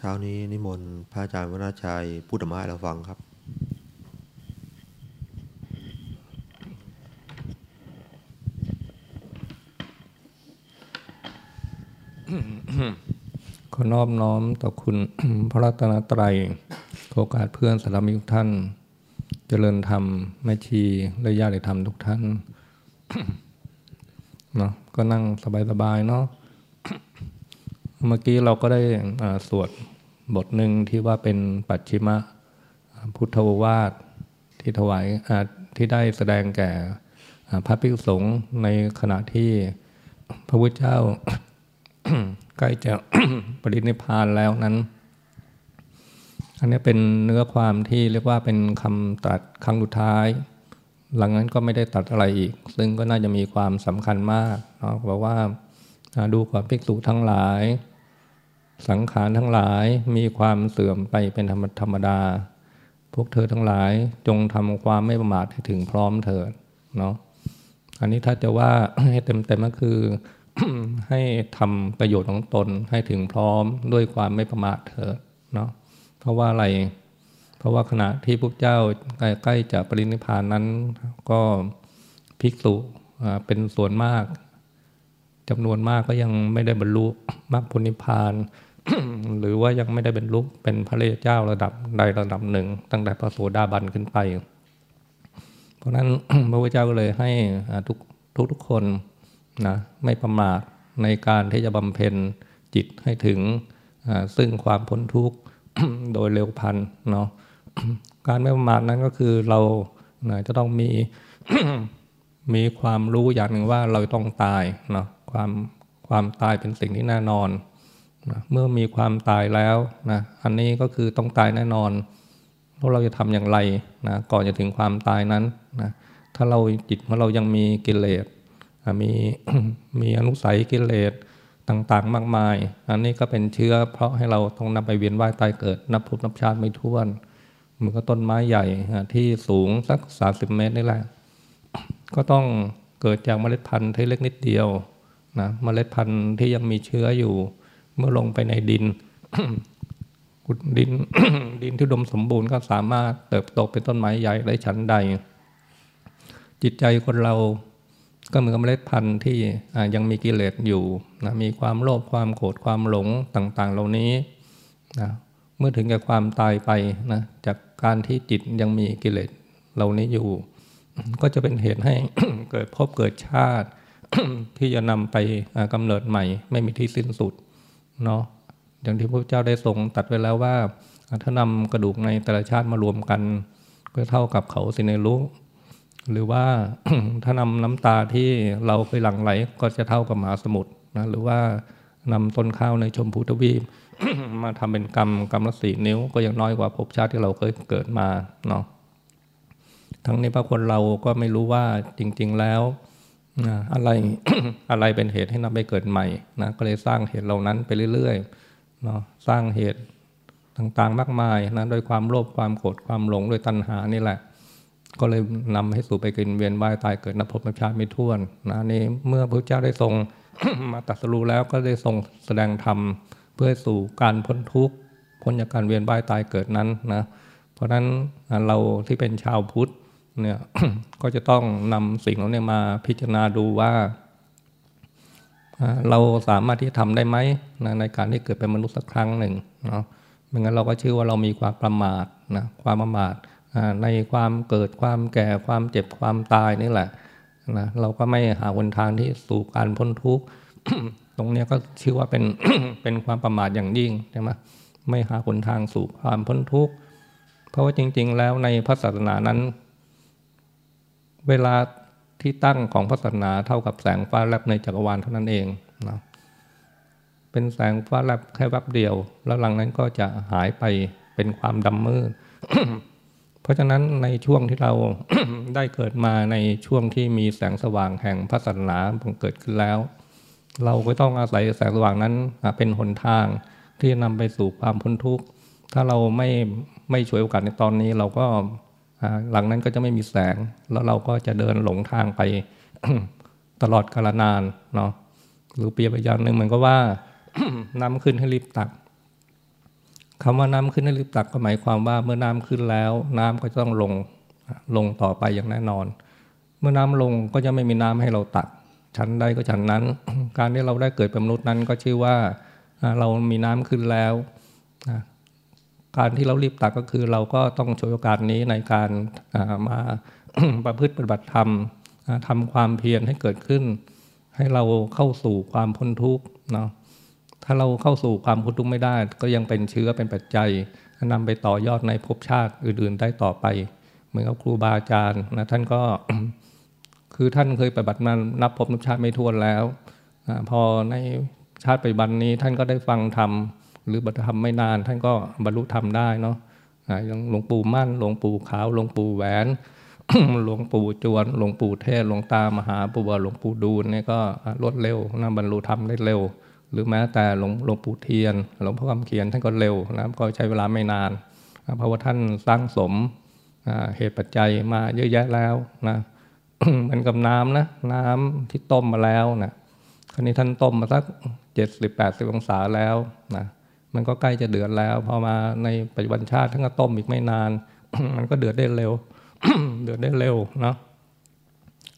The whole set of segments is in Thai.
เช้านี้นิมนต์พระอาจารย์วราชัยพูดธรรมะให้เราฟังครับ ขอนอบน้อมต่อคุณพระรัตนตรัยขอโอกาสเพื่อนสารมิทุกท่าน เจริญธรรมแม่ชีและญาติธรรมทุกท่านเนาะก็นั่งสบายๆเนาะ เมื่อกี้เราก็ได้สวดบทหนึ่งที่ว่าเป็นปัจฉิมะพุทธวาทที่ถวายที่ได้แสดงแก่พระภิกษุสงฆ์ในขณะที่พระพุทธเจ้าใกล้จะปรินิพพานแล้วนั้น อันนี้เป็นเนื้อความที่เรียกว่าเป็นคำตรัสครั้งสุดท้าย หลังนั้นก็ไม่ได้ตัดอะไรอีก ซึ่งก็น่าจะมีความสำคัญมากเนาะบอกว่าอ่า ดูก่อนภิกษุทั้งหลาย สังขารทั้งหลายมีความเสื่อมไปเป็นธรรมธรรมดา พวกเธอทั้งหลายจงทำความไม่ประมาทให้ถึงพร้อมเถิดเนาะอันนี้ถ้าจะว่าให้เต็มๆก็คือ ให้ทำประโยชน์ของตนให้ถึงพร้อมด้วยความไม่ประมาทเถิดเนาะเพราะว่าอะไร เพราะว่าขณะที่พวกเจ้าใกล้จะปรินิพพานนั้นก็ภิกษุเป็นส่วนมาก จำนวนมากก็ยังไม่ได้บรรลุมรรคผลนิพพาน หรือว่ายังไม่ได้บรรลุเป็นพระเลเจ้าระดับใดระดับหนึ่ง ตั้งแต่พระโสดาบันขึ้นไป เพราะนั้นพระพุทธเจ้าก็เลยให้ทุกทุกทุกคนนะไม่ประมาทในการที่จะบำเพ็ญจิตให้ถึงซึ่งความพ้นทุกข์โดยเร็วพันเนาะการไม่ประมาทนั้นก็คือเรานะจะต้องมีมีความรู้อย่างหนึ่งว่าเราต้องตายเนาะ ความความตายเป็นสิ่งที่แน่นอนนะเมื่อมีความตายแล้วนะอันนี้ก็คือต้องตายแน่นอนแล้วเราจะทำอย่างไรนะก่อนจะถึงความตายนั้นนะถ้าเราจิตของเรายังมีกิเลสมีมีอนุสัยกิเลสต่างๆ มากมาย อันนี้ก็เป็นเชื้อ เพราะให้เราต้องนำไปเวียนว่ายตายเกิด นับภพนับชาติไม่ท้วนเหมือนกับต้นไม้ใหญ่ที่สูงสัก 30 เมตรนี่แหละ ก็ต้องเกิดจากเมล็ดพันธุ์ที่เล็กนิดเดียว นะเมล็ดพันธุ์ที่ยังมีเชื้ออยู่ เมื่อลงไปในดินขุดดินดินที่ดมสมบูรณ์ก็สามารถเติบโตเป็นต้นไม้ใหญ่ได้ชั้นใด จิตใจคนเราก็เหมือนกับเมล็ดพันธุ์ที่ยังมีกิเลสอยู่นะมีความโลภความโกรธความหลงต่างๆ เหล่านี้นะเมื่อถึงแก่ความตายไปนะจากการที่จิตยังมีกิเลสเหล่านี้อยู่ ก็จะเป็นเหตุให้เกิดภพเกิดชาติ ที่จะนำไปอ่ากำเนิดใหม่ ไม่มีที่สิ้นสุดเนาะอย่างที่พระเจ้าได้ทรงตัดไว้แล้วว่า ถ้านำกระดูกในแต่ละชาติมารวมกัน ก็เท่ากับเขาสิเนรุหรือว่าถ้านำน้ำตาที่เราเคยหลั่งไหลก็จะเท่ากับมหาสมุทรนะหรือว่านำต้นข้าวในชมพูทวีปมาทำเป็นกรรมกรรมละสี่นิ้ว ก็ยังน้อยกว่าภพชาติที่เราเคยเกิดมาเนาะทั้งนี้พระคนเราก็ไม่รู้ว่าจริง ๆแล้ว นะอะไรอะไรเป็นเหตุให้นำไปเกิดใหม่นะก็เลยสร้างเหตุเหล่านั้นไปเรื่อยๆเนาะสร้างเหตุต่างๆมากมายนะโดยความโลภความโกรธความหลงโดยตัณหานี่แหละ ก็เลยนำให้สู่ไปกินเวียนว่ายตายเกิดนับพบนับชาติไม่ท้วนนะนี่เมื่อพระเจ้าได้ทรงมาตรัสรู้แล้วก็ได้ทรงแสดงธรรมเพื่อสู่การพ้นทุกข์พ้นจากการเวียนว่ายตายเกิดนั้นนะเพราะฉะนั้นเราที่เป็นชาวพุทธ เนี่ยก็จะต้องนำสิ่งเหล่านี้มาพิจารณาดูว่า เราสามารถที่จะทำได้ไหมนะในการที่เกิดเป็นมนุษย์สักครั้งหนึ่งเนาะไม่งั้นเราก็ชื่อว่าเรามีความประมาทนะความประมาทในความเกิดความแก่ความเจ็บความตายนี่แหละนะเราก็ไม่หาหนทางที่สู่การพ้นทุกข์ตรงนี้ก็ชื่อว่าเป็นเป็นความประมาทอย่างยิ่งใช่ไหมไม่หาหนทางสู่ความพ้นทุกข์เพราะว่าจริง ๆ แล้วในพระศาสนานั้น เวลาที่ตั้งของพระศาสนาเท่ากับแสงฟ้าแลบในจักรวาลเท่านั้นเองนะเป็นแสงฟ้าแลบแค่แวบเดียว แล้วหลังนั้นก็จะหายไปเป็นความดำมืด เพราะฉะนั้นในช่วงที่เราได้เกิดมาในช่วงที่มีแสงสว่างแห่งพระศาสนาบังเกิดขึ้นแล้ว เราก็ต้องอาศัยแสงสว่างนั้นเป็นหนทางที่นำไปสู่ความพ้นทุกข์ ถ้าเราไม่ไม่ช่วยโอกาสในตอนนี้เราก็ หลังนั้นก็จะไม่มีแสง แล้วเราก็จะเดินหลงทางไปตลอดกาลนานเนาะหรือเปรียบอีกอย่างหนึ่งเหมือนก็ว่าน้ำขึ้นให้รีบตักคำว่าน้ำขึ้นในรีบตักก็หมายความว่าเมื่อน้ำขึ้นแล้ว น้ำก็จะต้องลงลงต่อไปอย่างแน่นอน เมื่อน้ำลงก็จะไม่มีน้ำให้เราตัก ชั้นใดก็ชั้นนั้น การที่เราได้เกิดเป็นมนุษย์นั้นก็ชื่อว่าเรามีน้ำขึ้นแล้ว การที่เรารีบตักก็คือเราก็ต้องช่วยโอกาสนี้ในการมาประพฤติปฏิบัติธรรมทำความเพียรให้เกิดขึ้น ให้เราเข้าสู่ความพ้นทุกข์เนาะถ้าเราเข้าสู่ความพ้นทุกข์ไม่ได้ ก็ยังเป็นเชื้อเป็นปัจจัยนำไปต่อยอดในภพชาติอื่นๆได้ต่อไป เหมือนกับครูบาอาจารย์นะท่านก็คือท่านเคยปฏิบัติมานับภพนับชาติไม่ทวนแล้วอพอในชาติปัจจุบันนี้ท่านก็ได้ฟังธรรม หรือบัตธรรมไม่นาน ท่านก็บรรลุธรรมได้เนาะอย่างหลวงปู่มั่นหลวงปู่ขาวหลวงปู่แหวนหลวงปู่จวนหลวงปู่เทศหลวงตามหาปุบหลวงปู่ดูลเนี่ยก็รวดเร็วนะบรรลุธรรมได้เร็ว หรือแม้แต่หลวงหลวงปู่เทียนหลวงพ่อคำเขียนท่านก็เร็วนะก็ใช้เวลาไม่นาน เพราะว่าท่านสร้างสมเหตุปัจจัยมาเยอะแยะแล้วนะมือนกับน้ำนะน้ำที่ต้มมาแล้วนะคราวนี้ท่านต้มมาสักเจ็ดสิบแปดสิบองศาแล้วนะ มันก็ใกล้จะเดือดแล้ว พอมาในปัจจุบันชาติท่านก็ต้มอีกไม่นาน มันก็เดือดได้เร็ว เดือดได้เร็วเนาะ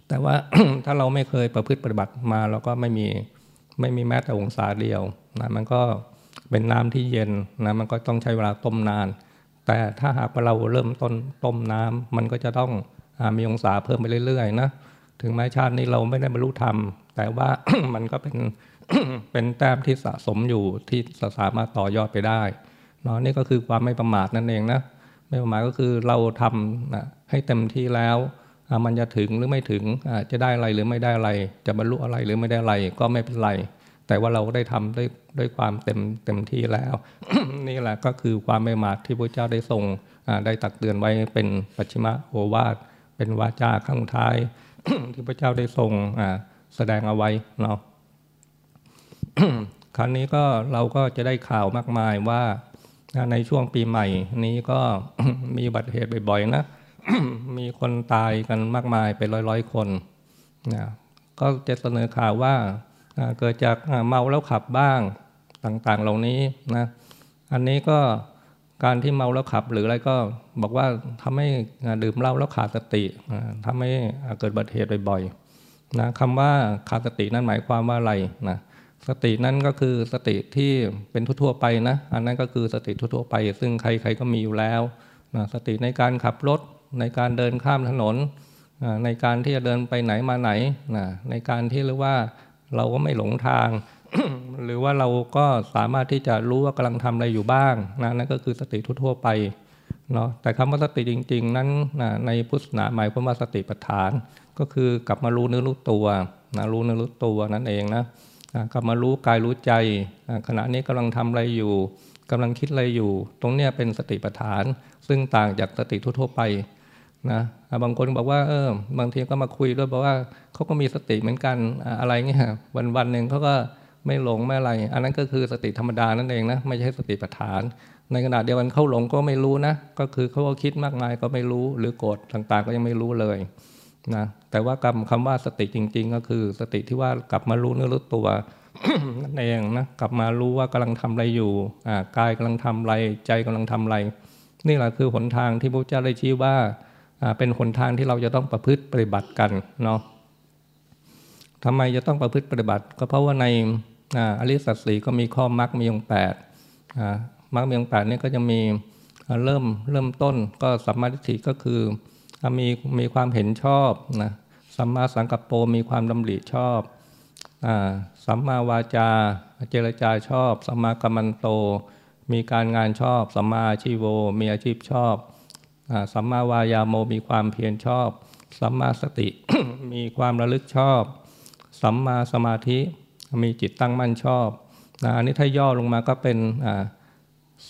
แต่ว่าถ้าเราไม่เคยประพฤติปฏิบัติมาเราก็ไม่มีไม่มีแม้แต่องศาเดียวนะมันก็เป็นน้ำที่เย็นนะมันก็ต้องใช้เวลาต้มนาน แต่ถ้าหากว่าเราเริ่มต้นต้มน้ำมันก็จะต้องมีองศาเพิ่มไปเรื่อยๆนะถึงแม้ชาตินี้เราไม่ได้บรรลุธรรม แต่ว่ามันก็เป็น เป็นแต้มที่สะสมอยู่ที่สามารถต่อยอดไปได้เนาะนี่ก็คือความไม่ประมาทนั่นเองนะไม่ประมาทก็คือเราทำนะให้เต็มที่แล้วมันจะถึงหรือไม่ถึงจะได้อะไรหรือไม่ได้อะไร จะบรรลุอะไรหรือไม่ได้อะไรก็ไม่เป็นไร แต่ว่าเราได้ทำด้วยด้วยความเต็มเต็มที่แล้ว นี่แหละก็คือความไม่มาทที่พระเจ้าได้ทรงได้ตักเตือนไว้เป็นปัจฉิมโอวาทเป็นวาจาข้างท้ายที่พระเจ้าได้ทรงแสดงเอาไว้เนาะ ครั้งนี้ก็เราก็จะได้ข่าวมากมายว่าในช่วงปีใหม่นี้ก็มีบัติเหตุบ่อยๆนะ มีคนตายกันมากมายเป็นร้อยๆคนนะก็จะเสนอข่าวว่าเกิดจากเมาแล้วขับบ้างต่างๆ เหล่านี้นะ อันนี้ก็การที่เมาแล้วขับหรืออะไรก็บอกว่าทำให้ดื่มเหล้าแล้วขาดสติทำให้เกิดบัติเหตุบ่อยๆนะคำว่าขาดสตินั้นหมายความว่าอะไรนะ สตินั้นก็คือสติที่เป็นทั่วๆไปนะ อันนั้นก็คือสติทั่วๆไป ซึ่งใครๆก็มีอยู่แล้วนะสติในการขับรถ ในการเดินข้ามถนนในการที่จะเดินไปไหนมาไหนนะในการที่เรียกว่าเราก็ไม่หลงทาง หรือว่าเราก็สามารถที่จะรู้ว่ากำลังทำอะไรอยู่บ้างนะนั่นก็คือสติทั่วๆไปเนาะแต่คำว่าสติจริง ๆ นั้นนะในพุทธศาสนาหมายความว่าสติปัฏฐาน ก็คือกลับมารู้เนื้อรู้ตัวนะรู้เนื้อรู้ตัวนั่นเองนะ กลับมารู้กายรู้ใจ ขณะนี้กำลังทำอะไรอยู่กำลังคิดอะไรอยู่ ตรงเนี้ยเป็นสติปัฏฐาน ซึ่งต่างจากสติทั่วๆไปนะบางคนบอกว่าเออบางทีก็มาคุยด้วยบอกว่าเขาก็มีสติเหมือนกันอะไรเงี้ยวันวันหนึ่งเขาก็ไม่หลงไม่อะไร อันนั้นก็คือสติธรรมดานั่นเองนะไม่ใช่สติปัฏฐาน ในขณะเดียวกันเขาหลงก็ไม่รู้นะ ก็คือเขาก็คิดมากมายก็ไม่รู้ หรือโกรธต่างๆก็ยังไม่รู้เลยนะ แต่ว่ากรรมคำว่าสติจริง ๆ ก็คือ สติที่ว่ากลับมารู้เนื้อรู้ตัวนั่นเองนะกลับมารู้ว่ากำลังทำอะไรอยู่อ่ากายกำลังทำอะไรใจกำลังทำอะไร นี่แหละคือหนทางที่พระเจ้าได้ชี้ว่าอ่าเป็นหนทางที่เราจะต้องประพฤติปฏิบัติกันเนาะทำไมจะต้องประพฤติปฏิบัติ ก็เพราะว่าในอริสัตสีก็มีข้อมรรคมีองแปดมรรคมีองแปดนี่ก็จะมีเริ่มเริ่มต้นก็สัมมาทิฏฐิก็คือ มีมีความเห็นชอบนะสัมมาสังกัปโปมีความดำริชอบสัมมาวาจา เจรจาชอบ สัมมากัมมันโต มีการงานชอบ สัมมาอาชีโว มีอาชีพชอบสัมมาวายาโมมีความเพียรชอบ สัมมาสติมีความระลึกชอบ สัมมาสมาธิมีจิตตั้งมั่นชอบอันนี้ถ้าย่อลงมาก็เป็น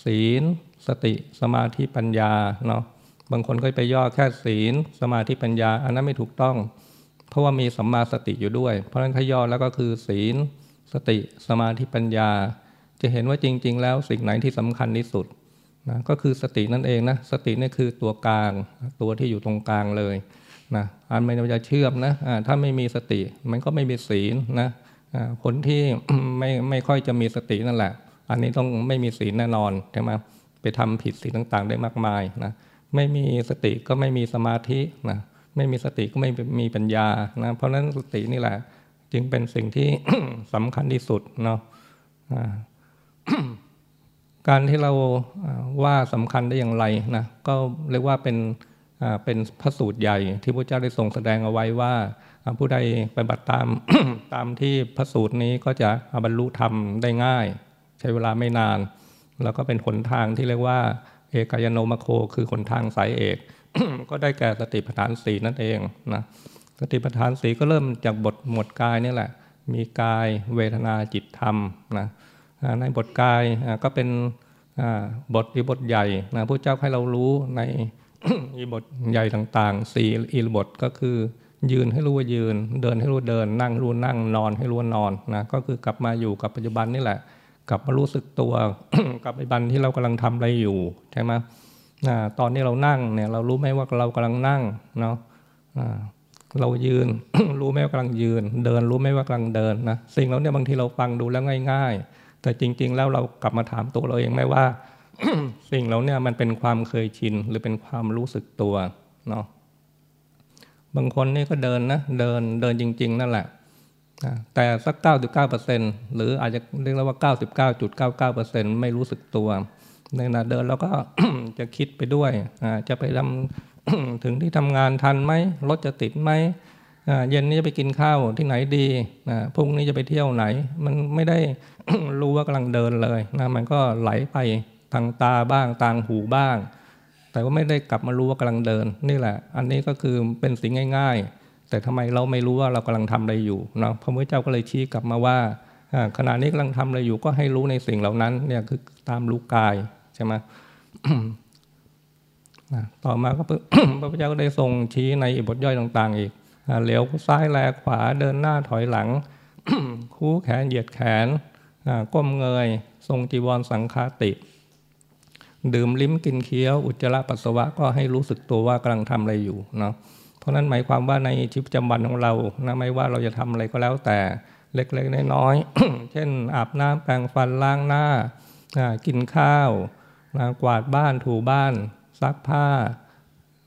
ศีล สติ สมาธิปัญญาเนาะ บางคนก็ไปย่อแค่ศีล สมาธิปัญญา อันนั้นไม่ถูกต้อง เพราะว่ามีสัมมาสติอยู่ด้วย เพราะฉะนั้นถ้าย่อแล้วก็คือศีล สติ สมาธิปัญญา จะเห็นว่าจริง ๆ แล้วสิ่งไหนที่สำคัญที่สุดนะก็คือสตินั่นเองนะสตินี่คือตัวกลาง ตัวที่อยู่ตรงกลางเลยนะอันมันจะเชื่อมนะถ้าไม่มีสติ มันก็ไม่มีศีลนะคนที่ไม่ไม่ค่อยจะมีสตินั่นแหละ อันนี้ต้องไม่มีศีลแน่นอนใช่ไหมไปทำผิดสิ่งต่าง ๆ ได้มากมายนะ ไม่มีสติก็ไม่มีสมาธินะไม่มีสติก็ไม่มีปัญญานะเพราะฉะนั้นสตินี่แหละ จึงเป็นสิ่งที่สำคัญที่สุดเนาะการที่เราว่าสำคัญได้อย่างไรนะก็เรียกว่าเป็นเป็นพระสูตรใหญ่ ที่พระเจ้าได้ทรงแสดงเอาไว้ว่า ผู้ใดปฏิบัติตามตามที่พระสูตรนี้ก็จะบรรลุธรรมได้ง่าย ใช้เวลาไม่นาน แล้วก็เป็นหนทางที่เรียกว่า เอกายโนมโคคือหนทางสายเอก ก็ได้แก่สติปัฏฐานสีนั่นเองนะสติปัฏฐานสีก็เริ่มจากบทหมวดกายนี่แหละ มีกายเวทนาจิตธรรมนะในบทกายก็เป็นบทอีบทใหญ่นะพระเจ้าให้เรารู้ในอีบทใหญ่ต่างๆสี่อีบทก็คือ ยืนให้รู้ว่ายืน เดินให้รู้เดิน นั่งรู้นั่งนอนให้รู้นอนนะก็คือกลับมาอยู่กับปัจจุบันนี่แหละ กลับมารู้สึกตัวกับปัจจุบันที่เรากำลังทำอะไรอยู่ใช่ไหมตอนนี้เรานั่งเนี่ยเรารู้ไหมว่าเรากำลังนั่งเนาะเรายืนรู้ไหมว่ากำลังยืน เดินรู้ไหมว่ากำลังเดินนะสิ่งเหล่านี้บางทีเราฟังดูแล้วง่าย ๆ แต่จริง ๆ แล้วเรากลับมาถามตัวเราเองไหมว่า สิ่งเหล่านี้มันเป็นความเคยชินหรือเป็นความรู้สึกตัวเนาะบางคนนี่ก็เดินนะเดินเดินจริง ๆ นั่นแหละ แต่สักเก้าสิบเก้าเปอร์เซ็นหรืออาจจะเรียกว่าเก้าสิบเก้าจุดเก้าเก้าเปอร์เซ็นไม่รู้สึกตัวในขณะเดินเราก็จะคิดไปด้วยจะไปทำถึงที่ทำงานทันไหมรถจะติดไหมเย็นนี้จะไปกินข้าวที่ไหนดีพรุ่งนี้จะไปเที่ยวไหน มันไม่ได้รู้ว่ากำลังเดินเลยนะมันก็ไหลไปทางตาบ้างทางหูบ้าง แต่ว่าไม่ได้กลับมารู้ว่ากำลังเดิน นี่แหละ อันนี้ก็คือเป็นสิ่งง่าย ๆ แต่ทำไมเราไม่รู้ว่าเรากำลังทำอะไรอยู่เนาะพระพุทธเจ้าก็เลยชี้กลับมาว่าขณะนี้กำลังทำอะไรอยู่ก็ให้รู้ในสิ่งเหล่านั้นเนี่ยคือตามรู้กายใช่ไหมต่อมาก็พระพุทธเจ้าก็ได้ทรงชี้ในบทย่อยต่างๆ อีกเหลียวซ้ายแลขวาเดินหน้าถอยหลัง คู่แขนเหยียดแขนก้มเงย ทรงจีวรสังคาติ ดื่มลิ้มกินเคี้ยว อุจจาระปัสสาวะก็ให้รู้สึกตัวว่ากำลังทำอะไรอยู่เนาะ เพราะนั้นหมายความว่าในชีวิตประจำวันของเรานะไม่ว่าเราจะทำอะไรก็แล้วแต่เล็กๆน้อยๆ เช่น อาบน้ำแปรงฟันล้างหน้า กินข้าวกวาดบ้านถูบ้านซักผ้า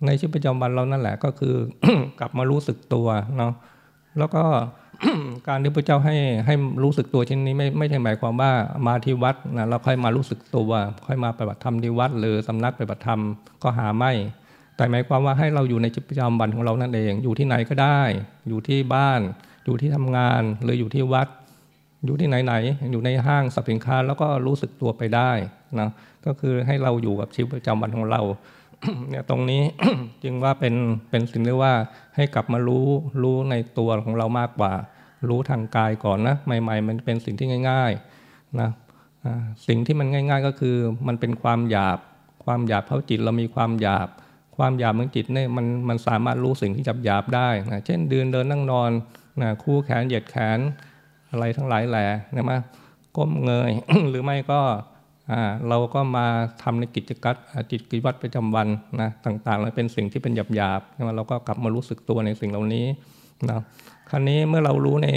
ในชีวิตประจำวันเรานั่นแหละก็คือกลับมารู้สึกตัวเนาะแล้วก็การที่พระเจ้าให้ให้รู้สึกตัวเช่นนี้ไม่ไม่ใช่หมายความว่ามาที่วัดนะเราค่อยมารู้สึกตัว ค่อยมาปฏิบัติธรรมที่วัด หรือสำนักปฏิบัติธรรมก็หาไม่ แต่หมายความว่าให้เราอยู่ในชีวิตประจำวันของเรานั่นเอง อยู่ที่ไหนก็ได้ อยู่ที่บ้าน อยู่ที่ทำงาน หรืออยู่ที่วัด อยู่ที่ไหนๆอยู่ในห้างสินค้าแล้วก็รู้สึกตัวไปได้นะก็คือให้เราอยู่กับชีวิตประจำวันของเราเนี่ยตรงนี้จึงว่าเป็นเป็นสิ่งเรียกว่าให้กลับมารู้รู้ในตัวของเรามากกว่า รู้ทางกายก่อนนะใหม่ ๆ มันเป็นสิ่งที่ง่ายๆนะสิ่งที่มันง่าย ๆ ก็คือมันเป็นความหยาบ ความหยาบเพราะจิตเรามีความหยาบ ความหยาบของจิตเนี่ยมันมันสามารถรู้สิ่งที่จับหยาบได้นะเช่นเดินเดินนั่งนอนนะคู่แขนเหยียดแขนอะไรทั้งหลายแหล่นะมาก้มเงยหรือไม่ก็เราก็มาทำในกิจกัดจิตกิจวัตรประจำวันนะต่างๆแล้วเป็นสิ่งที่เป็นหยาบๆเราก็กลับมารู้สึกตัวในสิ่งเหล่านี้นะครั้นี้เมื่อเรารู้ใน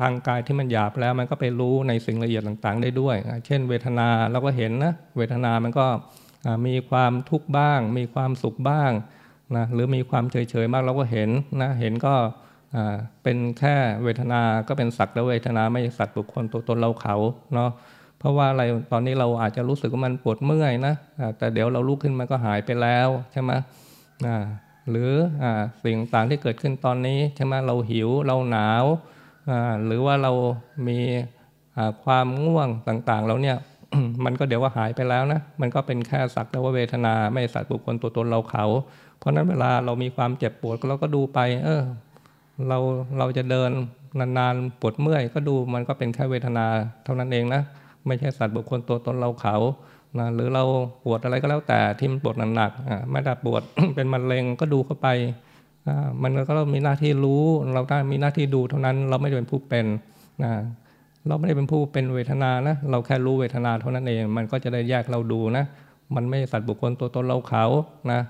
ทางกายที่มันหยาบแล้ว มันก็ไปรู้ในสิ่งละเอียดต่างๆ ได้ด้วย เช่น เวทนาเราก็เห็นนะเวทนามันก็ มีความทุกข์บ้าง มีความสุขบ้างนะหรือมีความเฉยๆมากเราก็เห็นนะเห็นก็เป็นแค่เวทนาก็เป็นสักแต่เวทนาไม่ใช่สัตว์บุคคลตัวตนเราเขาเนาะเพราะว่าอะไรตอนนี้เราอาจจะรู้สึกว่ามันปวดเมื่อยนะแต่เดี๋ยวเราลุกขึ้นมันก็หายไปแล้วใช่ไหมหรือสิ่งต่างที่เกิดขึ้นตอนนี้ใช่ไหมเราหิวเราหนาวหรือว่าเรามีความง่วงต่างๆเราเนี่ย มันก็เดี๋ยวว่าหายไปแล้วนะ มันก็เป็นแค่สักแต่ว่าเวทนาไม่สัตว์บุคคลตัวตนเราเขา เพราะนั้นเวลาเรามีความเจ็บปวดเราก็ดูไป เออ เราเราจะเดินนานๆปวดเมื่อย ก็ดูมันก็เป็นแค่เวทนาเท่านั้นเองนะ ไม่ใช่สัตว์บุคคลตัวตนเราเขานะหรือเราปวดอะไรก็แล้วแต่ที่มันปวดหนักๆไม่ได้ปวดเป็นมะเร็งก็ดูเข้าไป มันก็เรามีหน้าที่รู้ เราได้มีหน้าที่ดูเท่านั้นเราไม่ได้เป็นผู้เป็นนะ เราไม่ได้เป็นผู้เป็นเวทนานะ เราแค่รู้เวทนาเท่านั้นเอง มันก็จะได้แยกเราดูนะ มันไม่สัตว์บุคคลตัวตนเราเขานะ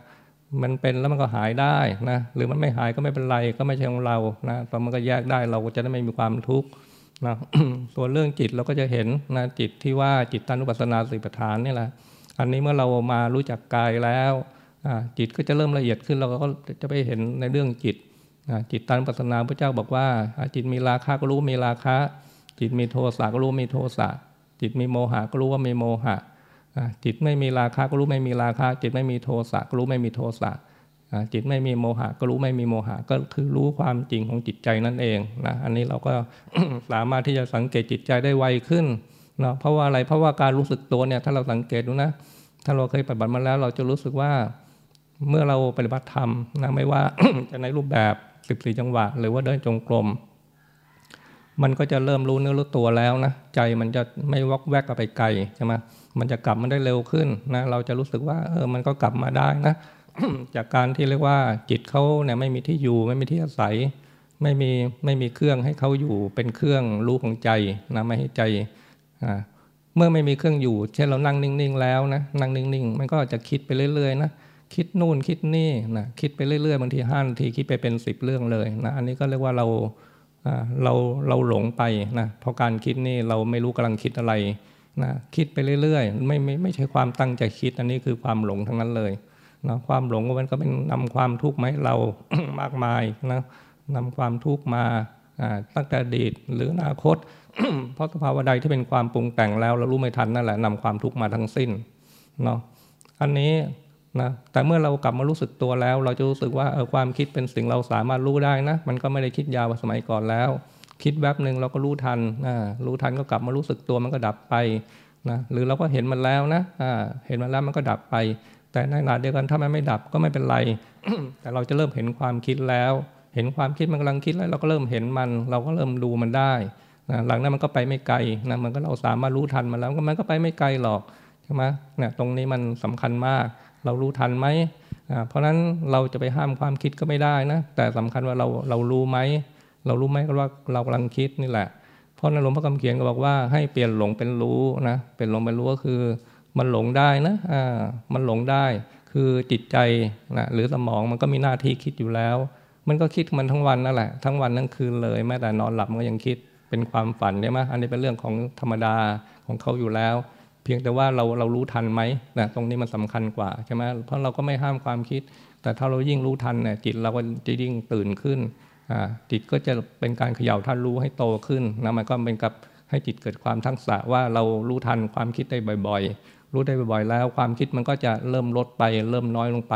มันเป็นแล้วมันก็หายได้นะ หรือมันไม่หายก็ไม่เป็นไรก็ไม่ใช่ของเรานะตอนมันก็แยกได้เราก็จะได้ไม่มีความทุกข์นะส่วนเรื่องจิตเราก็จะเห็นนะจิตที่ว่าจิตตานุปัสสนาสิปัฏฐานนี่แหละ อันนี้เมื่อเรามารู้จักกายแล้วจิตก็จะเริ่มละเอียดขึ้นเราก็จะไปเห็นในเรื่องจิตจิตตามปัสนาพระเจ้าบอกว่า จิตมีราคะก็รู้มีราคะ จิตมีโทสะก็รู้มีโทสะจิตมีโมหะก็รู้ว่ามีโมหะจิตไม่มีราคะก็รู้ไม่มีราคะจิตไม่มีโทสะก็รู้ไม่มีโทสะจิตไม่มีโมหะก็รู้ไม่มีโมหะก็คือรู้ความจริงของจิตใจนั่นเองนะอันนี้เราก็สามารถที่จะสังเกตจิตใจได้ไวขึ้นเนาะเพราะว่าอะไรเพราะว่าการรู้สึกตัวเนี่ยถ้าเราสังเกตดูนะถ้าเราเคยปฏิบัติมาแล้วเราจะรู้สึกว่าเมื่อเราปฏิบัติธรรมนะไม่ว่าจะในรูปแบบ 14 จังหวะ หรือว่าเดินจงกรม มันก็จะเริ่มรู้เนื้อรู้ตัวแล้วนะใจมันจะไม่วอกแวกไปไกลใช่ไหมมันจะกลับมาได้เร็วขึ้นนะเราจะรู้สึกว่าเออมันก็กลับมาได้นะจากการที่เรียกว่าจิตเขาเนี่ยไม่มีที่อยู่ไม่มีที่อาศัย ไม่มีไม่มีเครื่องให้เขาอยู่เป็นเครื่องรู้ของใจนะไม่ให้ใจเมื่อไม่มีเครื่องอยู่ เช่นเรานั่งนิ่งๆแล้วนะนั่งนิ่งๆ มันก็จะคิดไปเรื่อยๆนะคิดนู่นคิดนี่นะคิดไปเรื่อยๆบางทีห้านาทีคิดไปเป็นสิบเรื่องเลยนะอันนี้ก็เรียกว่าเรา เราเราหลงไปนะเพราะการคิดนี่เราไม่รู้กำลังคิดอะไรนะคิดไปเรื่อยๆ ไม่ไม่ไม่ใช่ความตั้งใจคิดอันนี้คือความหลงทั้งนั้นเลยนะความหลงมันก็เป็นนำความทุกข์มาให้เรา มากมายนะนำความทุกข์มาตั้งแต่อดีตหรืออนาคต เพราะสภาวะใดที่เป็นความปรุงแต่งแล้วเรารู้ไม่ทันนั่นแหละนำความทุกข์มาทั้งสิ้นเนาะอันนี้ นะแต่เมื่อเรากลับมารู้สึกตัวแล้ว เราจะรู้สึกว่าเออความคิดเป็นสิ่งเราสามารถรู้ได้นะ มันก็ไม่ได้คิดยาวสมัยก่อนแล้ว คิดแวบหนึ่งเราก็รู้ทันนะรู้ทันก็กลับมารู้สึกตัวมันก็ดับไปนะหรือเราก็เห็นมันแล้วนะเห็นมันแล้วมันก็ดับไป แต่ในขณะเดียวกันถ้ามันไม่ดับก็ไม่เป็นไร แต่เราจะเริ่มเห็นความคิดแล้ว เห็นความคิดมันกำลังคิดแล้วเราก็เริ่มเห็นมัน เราก็เริ่มดูมันได้นะหลังนั้นมันก็ไปไม่ไกลนะมันก็เราสามารถรู้ทันมันแล้วมันก็ไปไม่ไกลหรอกใช่ไหมเนี่ยตรงนี้มันสำคัญมาก เรารู้ทันไหมเพราะนั้นเราจะไปห้ามความคิดก็ไม่ได้นะ แต่สำคัญว่าเราเรารู้ไหม เรารู้ไหมก็ว่าเรากำลังคิดนี่แหละ เพราะในหลวงพ่อคำเขียนก็บอกว่าให้เปลี่ยนหลงเป็นรู้นะ เป็นหลงเป็นรู้ก็คือมันหลงได้นะอ่ามันหลงได้ คือจิตใจนะหรือสมองมันก็มีหน้าที่คิดอยู่แล้ว มันก็คิดมันทั้งวันนั่นแหละ ทั้งวันทั้งคืนเลย แม้แต่นอนหลับมันก็ยังคิด เป็นความฝันใช่ไหมอันนี้เป็นเรื่องของธรรมดาของเขาอยู่แล้ว เพียงแต่ว่าเราเรารู้ทันไหมนะตรงนี้มันสำคัญกว่าใช่ไหมเพราะเราก็ไม่ห้ามความคิด แต่ถ้าเรายิ่งรู้ทันเนี่ยจิตเราก็จะยิ่งตื่นขึ้นจิตก็จะเป็นการเขย่าท่านรู้ให้โตขึ้นนะมันก็เป็นกับให้จิตเกิดความทักษะว่าเรารู้ทันความคิดได้บ่อย ๆ รู้ได้บ่อย ๆ แล้วความคิดมันก็จะเริ่มลดไป เริ่มน้อยลงไป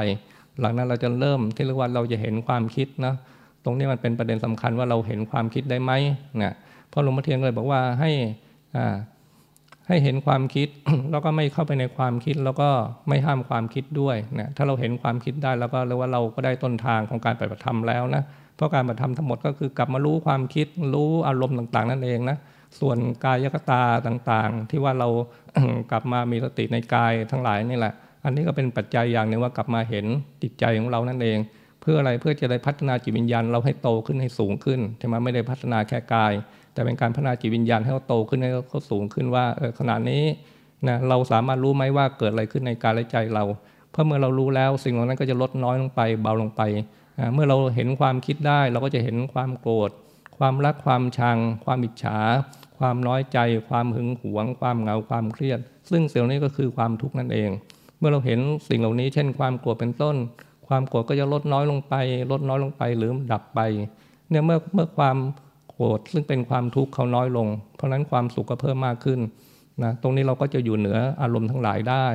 หลังนั้นเราจะเริ่มที่เรียกว่าเราจะเห็นความคิดนะตรงนี้มันเป็นประเด็นสำคัญว่าเราเห็นความคิดได้ไหมเนี่ยพราะหลวงพ่อเทียนเลยบอกว่าให้ ให้เห็นความคิดแล้วก็ไม่เข้าไปในความคิดแล้วก็ไม่ห้ามความคิดด้วยนะถ้าเราเห็นความคิดได้แล้วก็เรียกว่าเราก็ได้ต้นทางของการปฏิบัติธรรมแล้วนะเพราะการปฏิบัติธรรมทั้งหมดก็คือกลับมารู้ความคิดรู้อารมณ์ต่าง ๆ นั่นเองนะส่วนกายกตาต่างๆ ที่ว่าเรากลับมามีสติในกายทั้งหลายนี่แหละ อันนี้ก็เป็นปัจจัยอย่างหนึ่งว่ากลับมาเห็นจิตใจของเรานั่นเอง เพื่ออะไรเพื่อจะได้พัฒนาจิตวิญญาณเราให้โตขึ้นให้สูงขึ้นใช่ไหมไม่ได้พัฒนาแค่กาย แต่เป็นการพัฒนาจิตวิญญาณให้เขาโตขึ้นให้เขาสูงขึ้นว่าเออขณะนี้นะเราสามารถรู้ไหมว่าเกิดอะไรขึ้นในกายและใจเรา เพราะเมื่อเรารู้แล้วสิ่งเหล่านั้นก็จะลดน้อยลงไปเบาลงไป เมื่อเราเห็นความคิดได้ เราก็จะเห็นความโกรธ ความรักความชัง ความอิจฉา ความน้อยใจ ความหึงหวง ความเหงาความเครียด ซึ่งสิ่งนี้ก็คือความทุกข์นั่นเอง เมื่อเราเห็นสิ่งเหล่านี้ เช่น ความโกรธเป็นต้น ความโกรธก็จะลดน้อยลงไป ลดน้อยลงไปหรือดับไปเนี่ยเมื่อเมื่อความ กรธซึ่งเป็นความทุกข์เขาน้อยลง เพราะนั้นความสุขก็เพิ่มมากขึ้นนะตรงนี้เราก็จะอยู่เหนืออารมณ์ทั้งหลายได้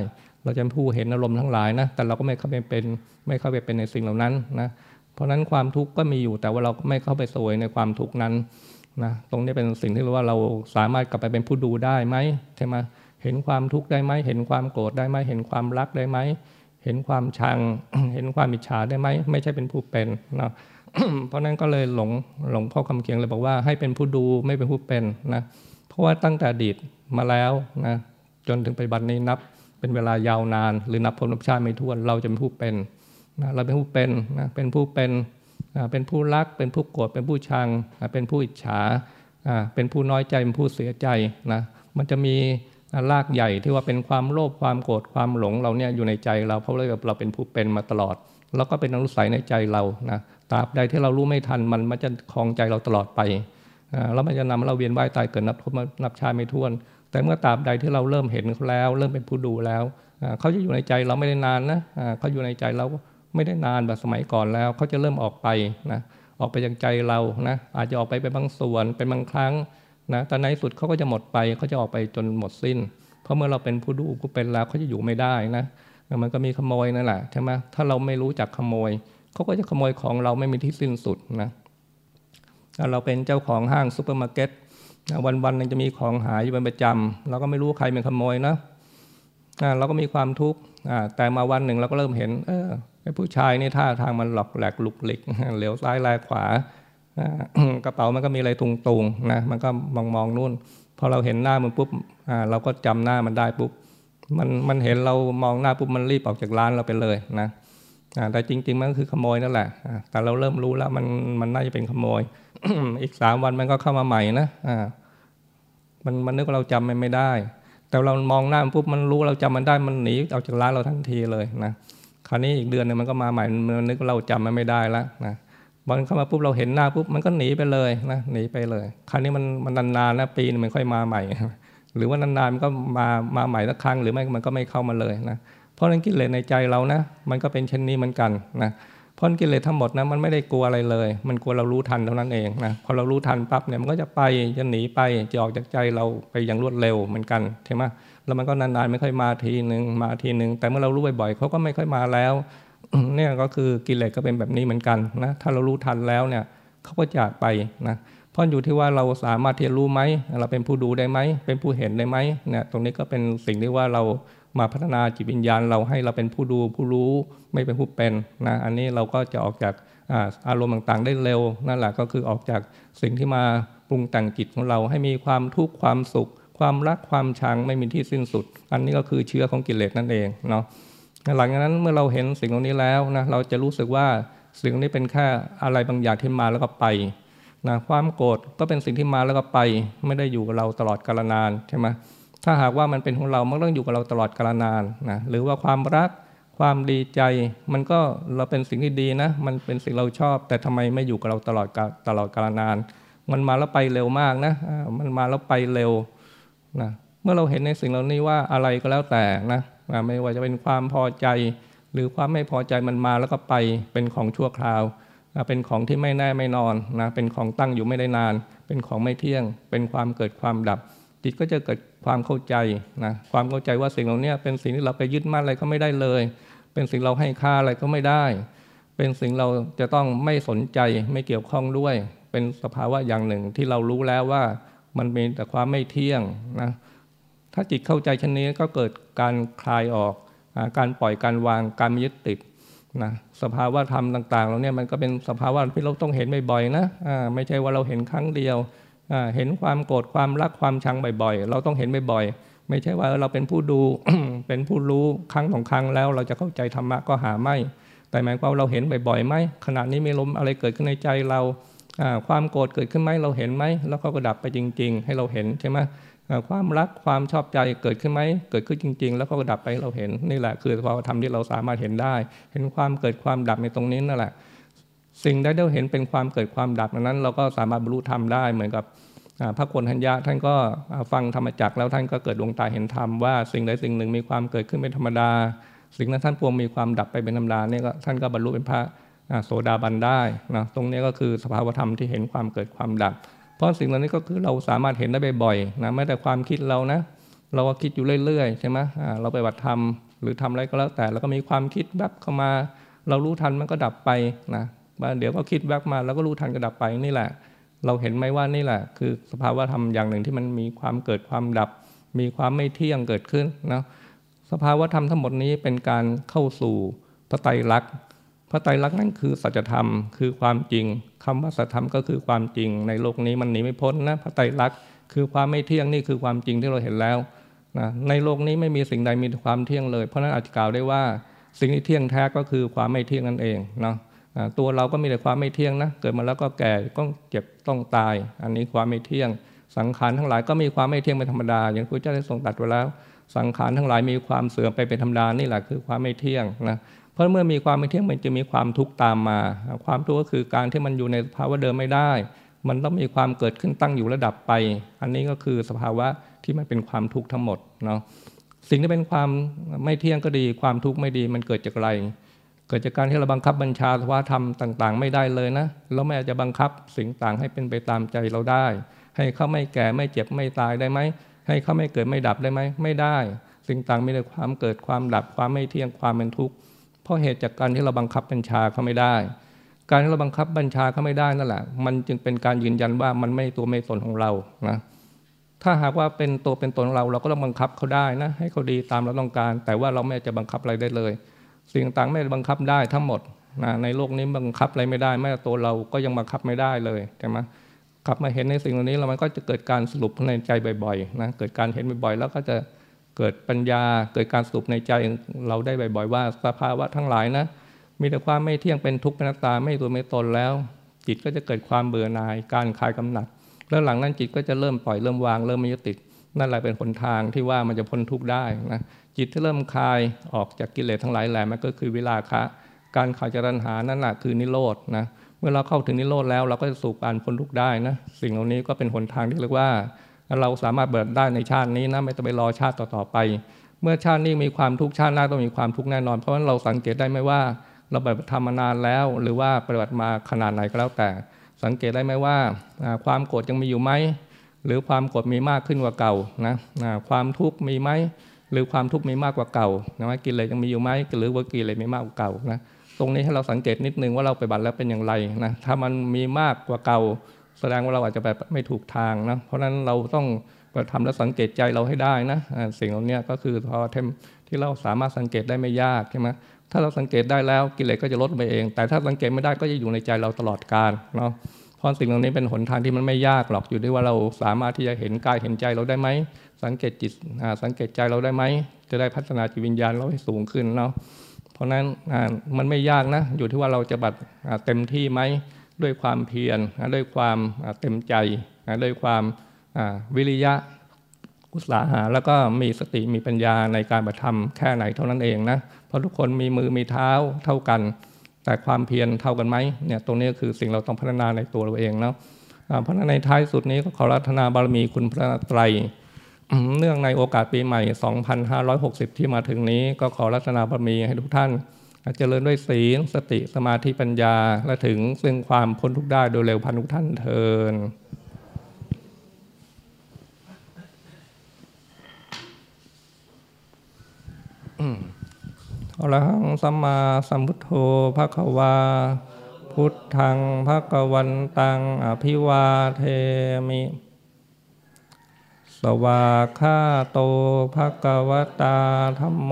เราจะผู้เห็นอารมณ์ทั้งหลายนะแต่เราก็ไม่เข้าไปเป็นไม่เข้าไปเป็นในสิ่งเหล่านั้นนะเพราะนั้นความทุกข์ก็มีอยู่แต่ว่าเราไม่เข้าไปสวยในความทุกข์นั้นนะตรงนี้เป็นสิ่งที่เราว่าเราสามารถกลับไปเป็นผู้ดูได้ไหมใช่ไหมเห็นความทุกข์ได้ไหมเห็นความโกรธได้ไหมเห็นความรักได้ไหมเห็นความชัง เห็นความอิจฉาได้ไหมไม่ใช่เป็นผู้เป็นนะ เพราะนั้นก็เลยหลงหลงพ่อคำเคียงเลยบอกว่าให้เป็นผู้ดูไม่เป็นผู้เป็นนะเพราะว่าตั้งแต่อดีตมาแล้วนะจนถึงปัจจุบันนี้นับเป็นเวลายาวนาน หรือนับพลนับชาติไม่ถ้วนเราจะเป็นผู้เป็นนะเราเป็นผู้เป็นนะเป็นผู้เป็นนะเป็นผู้รัก เป็นผู้โกรธเป็นผู้ชังเป็นผู้อิจฉาเป็นผู้น้อยใจ เป็นผู้เสียใจนะมันจะมีรากใหญ่ที่ว่าเป็นความโลภความโกรธความหลงเราเนี่ยอยู่ในใจเราเพราะเราเป็นผู้เป็นมาตลอด แล้วก็เป็นอนุสัยในใจเรานะ ตราบใดที่เรารู้ไม่ทันมันมันจะคลองใจเราตลอดไปแล้วมันจะนำเราเวียนว่ายตายเกิดนับนับชาไม่ท้วนแแต่เมื่อตราบใดที่เราเริ่มเห็นเขาแล้ว เริ่มเป็นผู้ดูแล้วเขาจะอยู่ในใจเราไม่ได้นานนะเขาอยู่ในใจเราไม่ได้นานแบบสมัยก่อนแล้วเขาจะเริ่มออกไปนะออกไปจากใจเรานะอาจจะออกไปเป็นบางส่วนเป็นบางครั้งนะแต่ในสุดเขาก็จะหมดไปเขาจะออกไปจนหมดสิ้น เพราะเมื่อเราเป็นผู้ดูผู้เป็นแล้วเขาจะอยู่ไม่ได้นะมันก็มีขโมยนั่นแหละใช่ไหมถ้าเราไม่รู้จักขโมย เขาก็จะขโมยของเราไม่มีที่สิ้นสุดนะเราเป็นเจ้าของห้างซูเปอร์มาร์เก็ตวันวันนึงจะมีของหายอยู่เป็นประจำเราก็ไม่รู้ใครเป็นขโมยนะเราก็มีความทุกข์แต่มาวันหนึ่งเราก็เริ่มเห็น เออไอ้ผู้ชายนี่ท่าทางมันหลอกแหลกลุกหลิกเหลวซ้ายแลขวากระเป๋ามันก็มีอะไรตุงๆนะมันก็มองมองนู่นพอเราเห็นหน้ามันปุ๊บเราก็จำหน้ามันได้ปุ๊บมันมันเห็นเรามองหน้าปุ๊บมันรีบออกจากร้านเราไปเลยนะ แต่จริง ๆ มันก็คือขโมยนั่นแหละ แต่เราเริ่มรู้แล้วมันมันน่าจะเป็นขโมย อีกสามวันมันก็เข้ามาใหม่นะมันมันนึกว่าเราจำมันไม่ได้ แต่เรามองหน้ามันปุ๊บมันรู้เราจำมันได้มันหนีออกจากร้านเราทันทีเลยนะ คราวนี้อีกเดือนนึงมันก็มาใหม่มันนึกว่าเราจำมันไม่ได้แล้วนะมันเข้ามาปุ๊บเราเห็นหน้าปุ๊บมันก็หนีไปเลยนะหนีไปเลย คราวนี้มันมันนานๆนะปีนึงมันค่อยมาใหม่ หรือว่านานๆมันก็มามาใหม่สักครั้งหรือไม่มันก็ไม่เข้ามาเลยนะ เพราะนั้นกิเลสในใจเรานะ มันก็เป็นเช่นนี้เหมือนกันนะเพราะกิเลสทั้งหมดนะมันไม่ได้กลัวอะไรเลย มันกลัวเรารู้ทันเท่านั้นเองนะพอเรารู้ทันปั๊บเนี่ยมันก็จะไปจะหนีไปจะออกจากใจเราไปอย่างรวดเร็วเหมือนกันใช่ไหมแล้วมันก็นานๆไม่ค่อยมาทีหนึ่งมาทีหนึ่งแต่เมื่อเรารู้บ่อยๆเขาก็ไม่ค่อยมาแล้วเนี่ยก็คือกิเลสก็เป็นแบบนี้เหมือนกันนะถ้าเรารู้ทันแล้วเนี่ยเขาก็จากไปนะเพราะอยู่ที่ว่าเราสามารถที่จะรู้ไหม เราเป็นผู้ดูได้ไหม เป็นผู้เห็นได้ไหมเนี่ยตรงนี้ก็เป็นสิ่งที่ว่าเรา มาพัฒนาจิตวิญญาณเราให้เราเป็นผู้ดูผู้รู้ไม่เป็นผู้เป็นนะอันนี้เราก็จะออกจากอารมณ์ต่างๆ ได้เร็วนั่นแหละก็คือออกจากสิ่งที่มาปรุงแต่งจิตของเราให้มีความทุกข์ความสุข ความรักความชังไม่มีที่สิ้นสุด อันนี้ก็คือเชื้อของกิเลสนั่นเองเนาะหลังจากนั้นเมื่อเราเห็นสิ่งเหล่านี้แล้วนะเราจะรู้สึกว่าสิ่งนี้เป็นแค่อะไรบางอย่างที่มาแล้วก็ไปนะความโกรธก็เป็นสิ่งที่มาแล้วก็ไป ไม่ได้อยู่กับเราตลอดกาลนานใช่ไหม ถ้าหากว่ามันเป็นของเรา มันต้องอยู่กับเราตลอดกาลนานนะ หรือว่าความรัก ความดีใจ มันก็เราเป็นสิ่งที่ดีนะ มันเป็นสิ่งเราชอบ แต่ทำไมไม่อยู่กับเราตลอดตลอดกาลนาน มันมาแล้วไปเร็วมากนะ มันมาแล้วไปเร็วนะ เมื่อเราเห็นในสิ่งเหล่านี้ว่าอะไรก็แล้วแต่นะ ไม่ว่าจะเป็นความพอใจ หรือความไม่พอใจมันมาแล้วก็ไป เป็นของชั่วคราว เป็นของที่ไม่แน่ไม่นอนนะ เป็นของตั้งอยู่ไม่ได้นาน เป็นของไม่เที่ยง เป็นความเกิดความดับ จิตก็จะเกิด ความเข้าใจนะความเข้าใจว่าสิ่งเหล่านี้เป็นสิ่งที่เราไปยึดมั่นอะไรก็ไม่ได้เลย เป็นสิ่งเราให้ค่าอะไรก็ไม่ได้ เป็นสิ่งเราจะต้องไม่สนใจไม่เกี่ยวข้องด้วย เป็นสภาวะอย่างหนึ่งที่เรารู้แล้วว่ามันเป็นแต่ความไม่เที่ยงนะถ้าจิตเข้าใจชั้นนี้ก็เกิดการคลายออกการปล่อยการวางการยึดติดนะสภาวะธรรมต่างๆเราเนี่ยมันก็เป็นสภาวะที่เราต้องเห็นบ่อยๆนะไม่ใช่ว่าเราเห็นครั้งเดียว เห็นความโกรธความรักความชังบ่อยๆ เราต้องเห็นบ่อยๆ ไม่ใช่ว่าเราเป็นผู้ดูเป็นผู้รู้ครั้งสองครั้งแล้วเราจะเข้าใจธรรมะก็หาไม่ แต่หมายความเราเห็นบ่อยๆไหมขณะนี้มีลมอะไรเกิดขึ้นในใจเราความโกรธเกิดขึ้นไหมเราเห็นไหมแล้วก็กระดับไปจริง ๆ ให้เราเห็นใช่ไหมความรักความชอบใจเกิดขึ้นไหมเกิดขึ้นจริง ๆ แล้วก็ดับไปเราเห็นนี่แหละคือสภาวธรรมที่เราสามารถเห็นได้ เห็นความเกิดความดับในตรงนี้นั่นแหละ สิ่งใดที่เราเห็นเป็นความเกิดความดับนั้น เราก็สามารถบรรลุธรรมได้เหมือนกับพระโกนทัญญาท่านก็ฟังธรรมจักแล้วท่านก็เกิดดวงตาเห็นธรรมว่าสิ่งใดสิ่งหนึ่งมีความเกิดขึ้นเป็นธรรมดา สิ่งนั้นท่านพวงมีความดับไปเป็นธรรมดาเนี่ยก็ท่านก็บรรลุเป็นพระโสดาบันได้นะตรงนี้ก็คือสภาวธรรมที่เห็นความเกิดความดับ เพราะสิ่งเหล่านี้ก็คือเราสามารถเห็นได้บ่อยๆนะแม้แต่ความคิดเรานะเราก็คิดอยู่เรื่อยๆใช่ไหมเราไปบัตรธรรมหรือทำอะไรก็แล้วแต่เราก็มีความคิดแวบเข้ามา เรารู้ทันมันก็ดับไปนะ เดี๋ยวก็คิดแวบมาแล้วก็รู้ทันก็ดับไปนี่แหละ เราเห็นไหมว่านี่แหละ คือสภาวะธรรมอย่างหนึ่งที่มันมีความเกิดความดับ มีความไม่เที่ยงเกิดขึ้นนะสภาวะธรรมทั้งหมดนี้เป็นการเข้าสู่พระไตรลักษณ์พระไตรลักษณ์นั่นคือสัจธรรม คือความจริงคำว่าสัจธรรมก็คือความจริง ในโลกนี้มันหนีไม่พ้นนะพระไตรลักษณ์คือความไม่เที่ยงนี่คือความจริงที่เราเห็นแล้วนะในโลกนี้ไม่มีสิ่งใดมีความเที่ยงเลย เพราะนั้นอาจกล่าวได้ว่าสิ่งที่เที่ยงแท้ก็คือความไม่เที่ยงนั่นเองเนาะ ตัวเราก็มีแต่ความไม่เที่ยงนะ เกิดมาแล้วก็แก่ต้องเจ็บต้องตาย อันนี้ความไม่เที่ยง สังขารทั้งหลายก็มีความไม่เที่ยงเป็นธรรมดา อย่างพระเจ้าได้ทรงตรัสไว้แล้ว สังขารทั้งหลายมีความเสื่อมไปเป็นธรรมดานี่แหละคือความไม่เที่ยงนะเพราะเมื่อมีความไม่เที่ยงมันจะมีความทุกข์ตามมา ความทุกข์ก็คือการที่มันอยู่ในสภาวะเดิมไม่ได้ มันต้องมีความเกิดขึ้นตั้งอยู่ระดับไป อันนี้ก็คือสภาวะที่มันเป็นความทุกข์ทั้งหมดเนาะสิ่งที่เป็นความไม่เที่ยงก็ดี ความทุกข์ไม่ดีมันเกิดจากอะไร เกิดจากการที่เราบังคับบัญชาสภาวธรรมต่าง ๆ ไม่ได้เลยนะเราไม่อาจจะบังคับสิ่งต่างให้เป็นไปตามใจเราได้ ให้เขาไม่แก่ไม่เจ็บไม่ตายได้ไหมให้เขาไม่เกิดไม่ดับได้ไหมไม่ได้ สิ่งต่างมีแต่ความเกิดความดับความไม่เที่ยงความเป็นทุกข์เพราะเหตุจากการที่เราบังคับบัญชาเขาไม่ได้ การที่เราบังคับบัญชาเขาไม่ได้นั่นแหละ มันจึงเป็นการยืนยันว่ามันไม่ตัวไม่ตนของเรานะถ้าหากว่าเป็นตัวเป็นตนของเราเราก็ต้องบังคับเขาได้นะให้เขาดีตามเราต้องการ แต่ว่าเราไม่จะบังคับอะไรได้เลย สิ่งต่างไม่บังคับได้ทั้งหมดนะในโลกนี้บังคับอะไรไม่ได้แม้แต่ตัวเราก็ยังบังคับไม่ได้เลยใช่ไหมกลับมาเห็นในสิ่งเหล่านี้แล้วมันก็จะเกิดการสรุปในใจบ่อยๆนะเกิดการเห็นบ่อยๆ แล้วก็จะเกิดปัญญาเกิดการสรุปในใจเราได้บ่อยๆ ว่าสภาวะทั้งหลายนะ มีแต่ความไม่เที่ยงเป็นทุกข์เป็นนัตตาไม่ตัวไม่ตนแล้ว จิตก็จะเกิดความเบื่อหน่าย การคลายกำหนัด แล้วหลังนั้นจิตก็จะเริ่มปล่อยเริ่มวางเริ่มไม่ยึดติด นั่นแหละเป็นหนทางที่ว่ามันจะพ้นทุกข์ได้นะ จิตที่เริ่มคลายออกจากกิเลสทั้งหลายแหละมันก็คือวิราคะ การขายจรันหานั่นแหละคือนิโรธนะเมื่อเราเข้าถึงนิโรธแล้วเราก็จะสู่การพ้นทุกข์ได้นะสิ่งเหล่านี้ก็เป็นหนทางที่เรียกว่า เราสามารถเบิดได้ในชาตินี้นะไม่ต้องไปรอชาติต่อๆไป เมื่อชาตินี้มีความทุกข์ชาติหน้าต้องมีความทุกข์แน่นอนเพราะฉะนั้นเราสังเกตได้ไหมว่า เราปฏิบัติธรรมมานานแล้ว หรือว่าปฏิบัติมาขนาดไหนก็แล้วแต่ สังเกตได้ไหมว่าความโกรธยังมีอยู่ไหมหรือความโกรธมีมากขึ้นกว่าเก่านะความทุกข์มีไหม หรือความทุกข์มีมากกว่าเก่านะกิเลสยังมีอยู่ไหมหรือว่ากิเลสมีมากกว่าเก่านะตรงนี้ให้เราสังเกตนิดนึงว่าเราไปบัตรแล้วเป็นอย่างไรนะถ้ามันมีมากกว่าเก่า แสดงว่าเราอาจจะแบบไม่ถูกทางนะเพราะฉะนั้นเราต้องทำและสังเกตใจเราให้ได้นะสิ่งเหล่านี้ก็คือพอเทมที่เราสามารถสังเกตได้ไม่ยากใช่ไหมถ้าเราสังเกตได้แล้วกิเลสก็จะลดไปเอง แต่ถ้าสังเกตไม่ได้ก็จะอยู่ในใจเราตลอดกาลเนาะ ราะสิ่งเหล่านี้เป็นหนทางที่มันไม่ยากหรอกอยู่ที่ว่าเราสามารถที่จะเห็นกายเห็นใจเราได้ไหม สังเกตจิตสังเกตใจเราได้ไหม จะได้พัฒนาจิตวิญญาณเราให้สูงขึ้นเนาะเพราะนั้นมันไม่ยากนะ อยู่ที่ว่าเราจะบัดเต็มที่ไหมด้วยความเพียรด้วยความเต็มใจด้วยความวิริยะอุตสาหะแล้วก็มีสติมีปัญญาในการปฏิธรรมแค่ไหนเท่านั้นเองนะเพราะทุกคนมีมือมีเท้าเท่ากัน แต่ความเพียรเท่ากันไหมเนี่ยตรงนี้คือสิ่งเราต้องพัฒนาในตัวเราเองเนาะเพราะในท้ายสุดนี้ก็ขอรัตนาบารมีคุณพระไตรเนื่องในโอกาสปีใหม่ 2560 ที่มาถึงนี้ ก็ขอรัตนาบารมีให้ทุกท่านเจริญด้วยศีลสติสมาธิปัญญา และถึงซึ่งความพ้นทุกข์ได้โดยเร็วพันทุกท่านเทิน อรหังสัมมาสัมพุทโธภะคะวา พุทธังภะคะวันตัง อภิวาเทมิ สวาคาโตภะคะวตาธรรมโม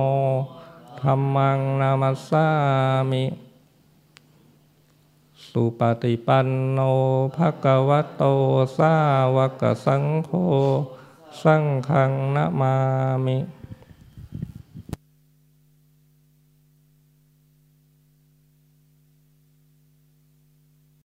ธรรมังนามัสสามิ สุปฏิปันโนภะคะวะโตสาวกสังโฆ สังฆังนามามิ